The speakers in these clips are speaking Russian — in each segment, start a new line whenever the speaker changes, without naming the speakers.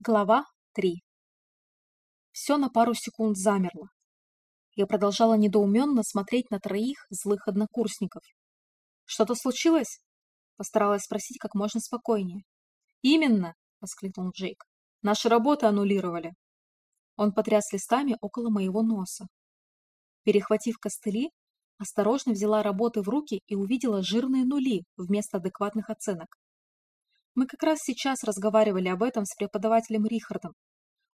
Глава 3 Все на пару секунд замерло. Я продолжала недоуменно смотреть на троих злых однокурсников. «Что-то случилось?» Постаралась спросить как можно спокойнее. «Именно!» — воскликнул Джейк. «Наши работы аннулировали». Он потряс листами около моего носа. Перехватив костыли, осторожно взяла работы в руки и увидела жирные нули вместо адекватных оценок. Мы как раз сейчас разговаривали об этом с преподавателем Рихардом.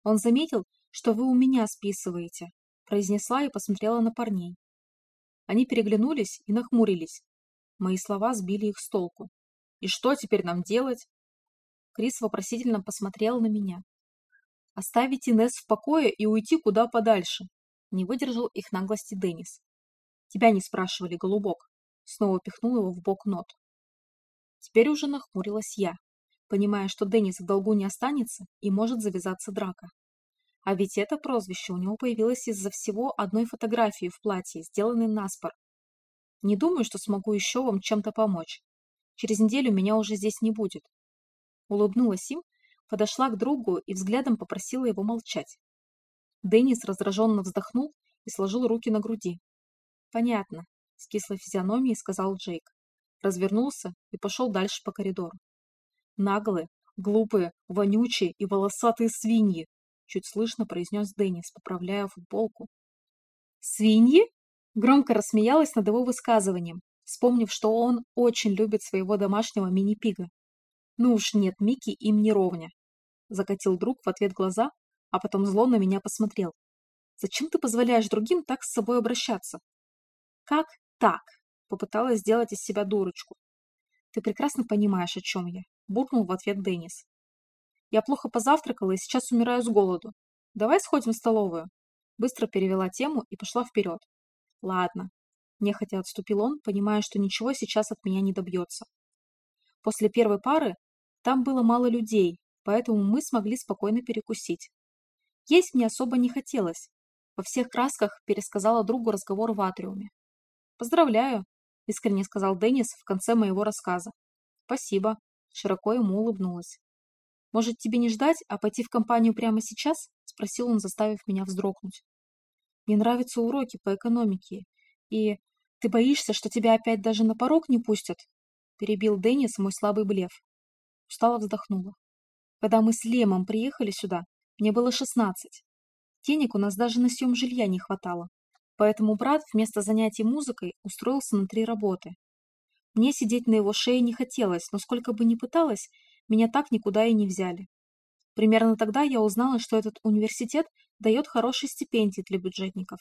Он заметил, что вы у меня списываете, произнесла и посмотрела на парней. Они переглянулись и нахмурились. Мои слова сбили их с толку. «И что теперь нам делать?» Крис вопросительно посмотрел на меня. «Оставить Инесс в покое и уйти куда подальше», не выдержал их наглости Деннис. «Тебя не спрашивали, голубок», снова пихнул его в бок нот. Теперь уже нахмурилась я понимая, что Деннис в долгу не останется и может завязаться драка. А ведь это прозвище у него появилось из-за всего одной фотографии в платье, сделанной наспор. Не думаю, что смогу еще вам чем-то помочь. Через неделю меня уже здесь не будет. Улыбнулась им, подошла к другу и взглядом попросила его молчать. Деннис раздраженно вздохнул и сложил руки на груди. «Понятно», — с кислой физиономией сказал Джейк. Развернулся и пошел дальше по коридору. Наглые, глупые, вонючие и волосатые свиньи, чуть слышно произнес Деннис, поправляя футболку. Свиньи? Громко рассмеялась над его высказыванием, вспомнив, что он очень любит своего домашнего мини-пига. Ну уж нет, Микки им не ровня. Закатил друг в ответ глаза, а потом зло на меня посмотрел. Зачем ты позволяешь другим так с собой обращаться? Как так? Попыталась сделать из себя дурочку. Ты прекрасно понимаешь, о чем я буркнул в ответ Деннис. «Я плохо позавтракала и сейчас умираю с голоду. Давай сходим в столовую». Быстро перевела тему и пошла вперед. «Ладно». Нехотя отступил он, понимая, что ничего сейчас от меня не добьется. После первой пары там было мало людей, поэтому мы смогли спокойно перекусить. Есть мне особо не хотелось. Во всех красках пересказала другу разговор в атриуме. «Поздравляю», — искренне сказал Деннис в конце моего рассказа. «Спасибо», Широко ему улыбнулась. «Может, тебе не ждать, а пойти в компанию прямо сейчас?» – спросил он, заставив меня вздрогнуть. «Мне нравятся уроки по экономике. И ты боишься, что тебя опять даже на порог не пустят?» – перебил Деннис мой слабый блеф. Устало вздохнула. «Когда мы с Лемом приехали сюда, мне было шестнадцать. Денег у нас даже на съем жилья не хватало. Поэтому брат вместо занятий музыкой устроился на три работы. Мне сидеть на его шее не хотелось, но сколько бы ни пыталась, меня так никуда и не взяли. Примерно тогда я узнала, что этот университет дает хорошие стипендии для бюджетников.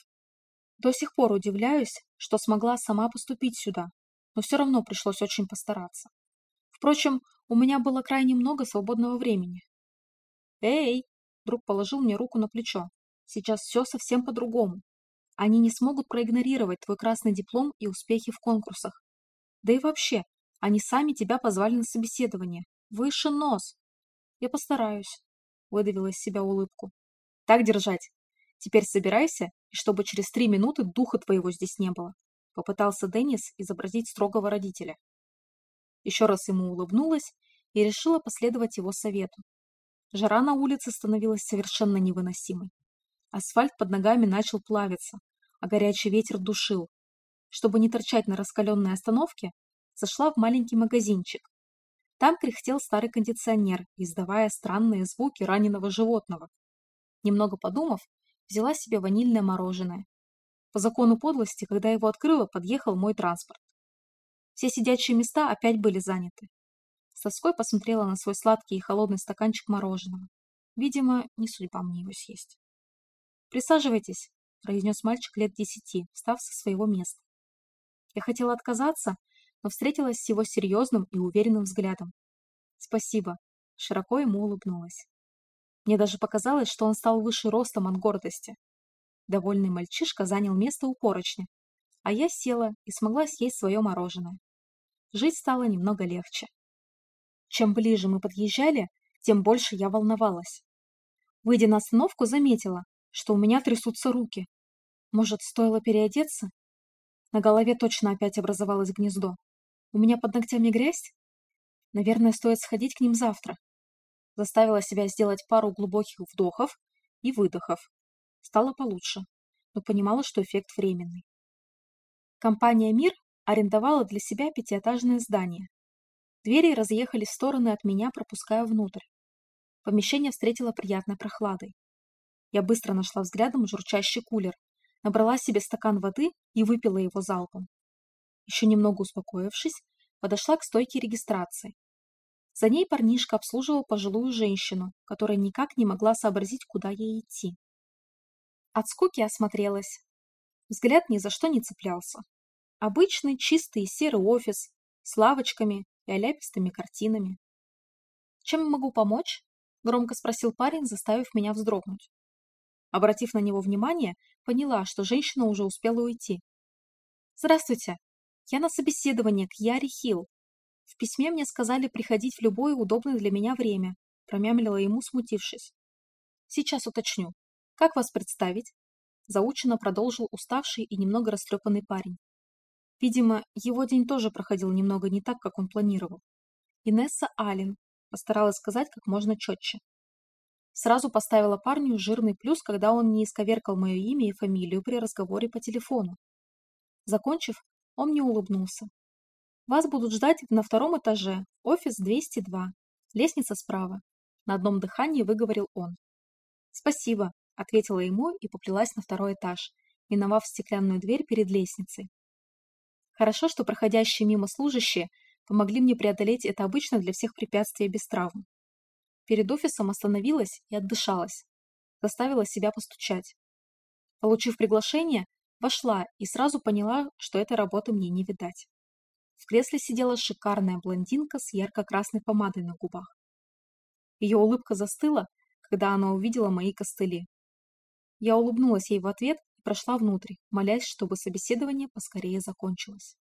До сих пор удивляюсь, что смогла сама поступить сюда, но все равно пришлось очень постараться. Впрочем, у меня было крайне много свободного времени. «Эй!» – друг положил мне руку на плечо. «Сейчас все совсем по-другому. Они не смогут проигнорировать твой красный диплом и успехи в конкурсах. Да и вообще, они сами тебя позвали на собеседование. Выше нос. Я постараюсь. Выдавила из себя улыбку. Так держать. Теперь собирайся, и чтобы через три минуты духа твоего здесь не было. Попытался Деннис изобразить строгого родителя. Еще раз ему улыбнулась и решила последовать его совету. Жара на улице становилась совершенно невыносимой. Асфальт под ногами начал плавиться, а горячий ветер душил, чтобы не торчать на раскаленной остановке, зашла в маленький магазинчик. Там кряхтел старый кондиционер, издавая странные звуки раненого животного. Немного подумав, взяла себе ванильное мороженое. По закону подлости, когда его открыла, подъехал мой транспорт. Все сидячие места опять были заняты. С тоской посмотрела на свой сладкий и холодный стаканчик мороженого. Видимо, не судьба мне его съесть. «Присаживайтесь», – произнес мальчик лет десяти, встав со своего места. Я хотела отказаться, но встретилась с его серьезным и уверенным взглядом. «Спасибо», — широко ему улыбнулась. Мне даже показалось, что он стал выше ростом от гордости. Довольный мальчишка занял место у поручня, а я села и смогла съесть свое мороженое. Жить стало немного легче. Чем ближе мы подъезжали, тем больше я волновалась. Выйдя на остановку, заметила, что у меня трясутся руки. Может, стоило переодеться? На голове точно опять образовалось гнездо. У меня под ногтями грязь? Наверное, стоит сходить к ним завтра. Заставила себя сделать пару глубоких вдохов и выдохов. Стало получше, но понимала, что эффект временный. Компания «Мир» арендовала для себя пятиэтажное здание. Двери разъехались в стороны от меня, пропуская внутрь. Помещение встретило приятной прохладой. Я быстро нашла взглядом журчащий кулер, набрала себе стакан воды и выпила его залпом. Еще немного успокоившись, подошла к стойке регистрации. За ней парнишка обслуживал пожилую женщину, которая никак не могла сообразить, куда ей идти. От скуки осмотрелась. Взгляд ни за что не цеплялся. Обычный чистый серый офис с лавочками и оляпистыми картинами. «Чем могу помочь?» – громко спросил парень, заставив меня вздрогнуть. Обратив на него внимание, поняла, что женщина уже успела уйти. «Здравствуйте. Я на собеседование к Яре Хилл. В письме мне сказали приходить в любое удобное для меня время», промямлила ему, смутившись. «Сейчас уточню. Как вас представить?» Заученно продолжил уставший и немного растрепанный парень. Видимо, его день тоже проходил немного не так, как он планировал. Инесса Аллен постаралась сказать как можно четче. Сразу поставила парню жирный плюс, когда он не исковеркал мое имя и фамилию при разговоре по телефону. Закончив, он мне улыбнулся. «Вас будут ждать на втором этаже, офис 202, лестница справа». На одном дыхании выговорил он. «Спасибо», — ответила ему и поплелась на второй этаж, миновав стеклянную дверь перед лестницей. Хорошо, что проходящие мимо служащие помогли мне преодолеть это обычно для всех препятствие без травм. Перед офисом остановилась и отдышалась. Заставила себя постучать. Получив приглашение, вошла и сразу поняла, что этой работы мне не видать. В кресле сидела шикарная блондинка с ярко-красной помадой на губах. Ее улыбка застыла, когда она увидела мои костыли. Я улыбнулась ей в ответ и прошла внутрь, молясь, чтобы собеседование поскорее закончилось.